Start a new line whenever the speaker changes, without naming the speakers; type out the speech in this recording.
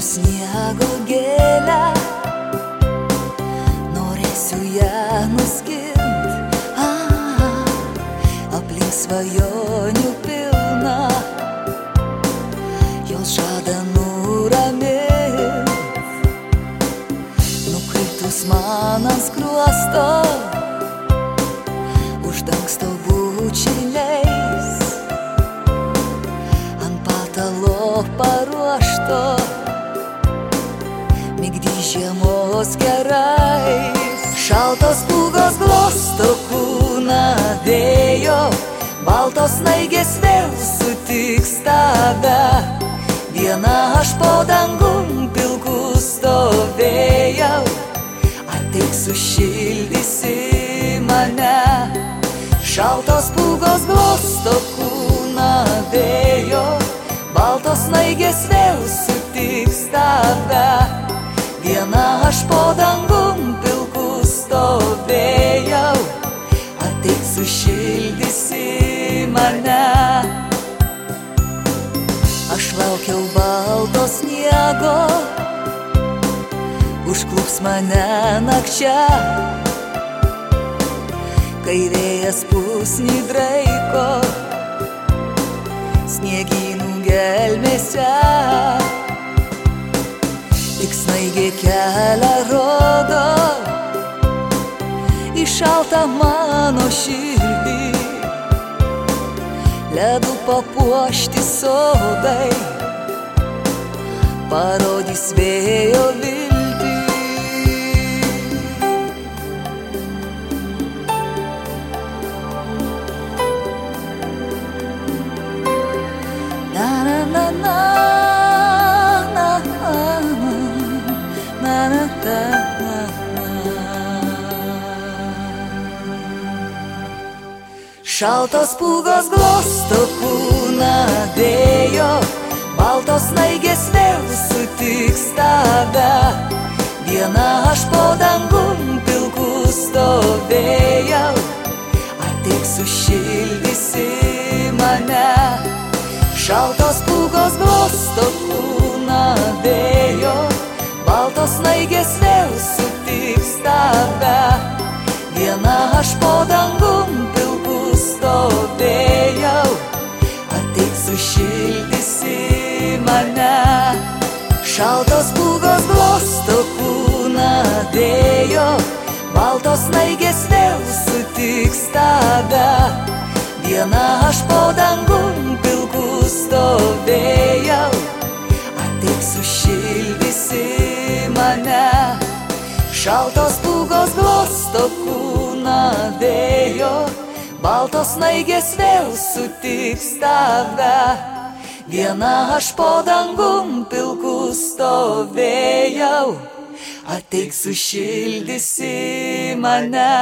su sniego gėlę, norėsiu ją nuskint, ah, aplink svajonių pilna, jos žada nuramint, nukritus man ant skruosto, uždangsto būčiai. Žiemos gerais. Šaltos pūgos glosto kūną vėjo, baltos naigės vėl sutiks tave. Viena aš po dangum pilku stovėjau, ateik sušildysi mane. Šaltos pūgos glosto kūną vėjo, baltos naigės vėl sutiks tave. Aš po dangum pilku stovėjau, ateik sušildysi mane. Aš laukiau balto sniego, užklups mane nakčia, kai vėjas pusnį draiko, sniegynų gelmėse. Snaigė kelią rodo į šaltą mano širdį. Ledų papuošti sodai parodys vėjo viltį. Šaltos pūgos glosto kūną vėjo, baltos naigės vėl sutiks tave. Viena aš po dangum pilku stovėjau, ateik sušildysi mane. Šaltos pūgos glosto kūną vėjo, baltos naigės vėl sutiks tave. Viena aš po dangum pilku stovėjau, ateik sušildysi mane. Šaltos pūgos glosto kūną dėjo, baltos naigės vėl sutiks tave. Viena aš po dangum Šaltos pūgos glosto kūną vėjo, baltos naigės vėl sutiks tave. Viena aš po dangum pilku stovėjau, ateik sušildysi mane.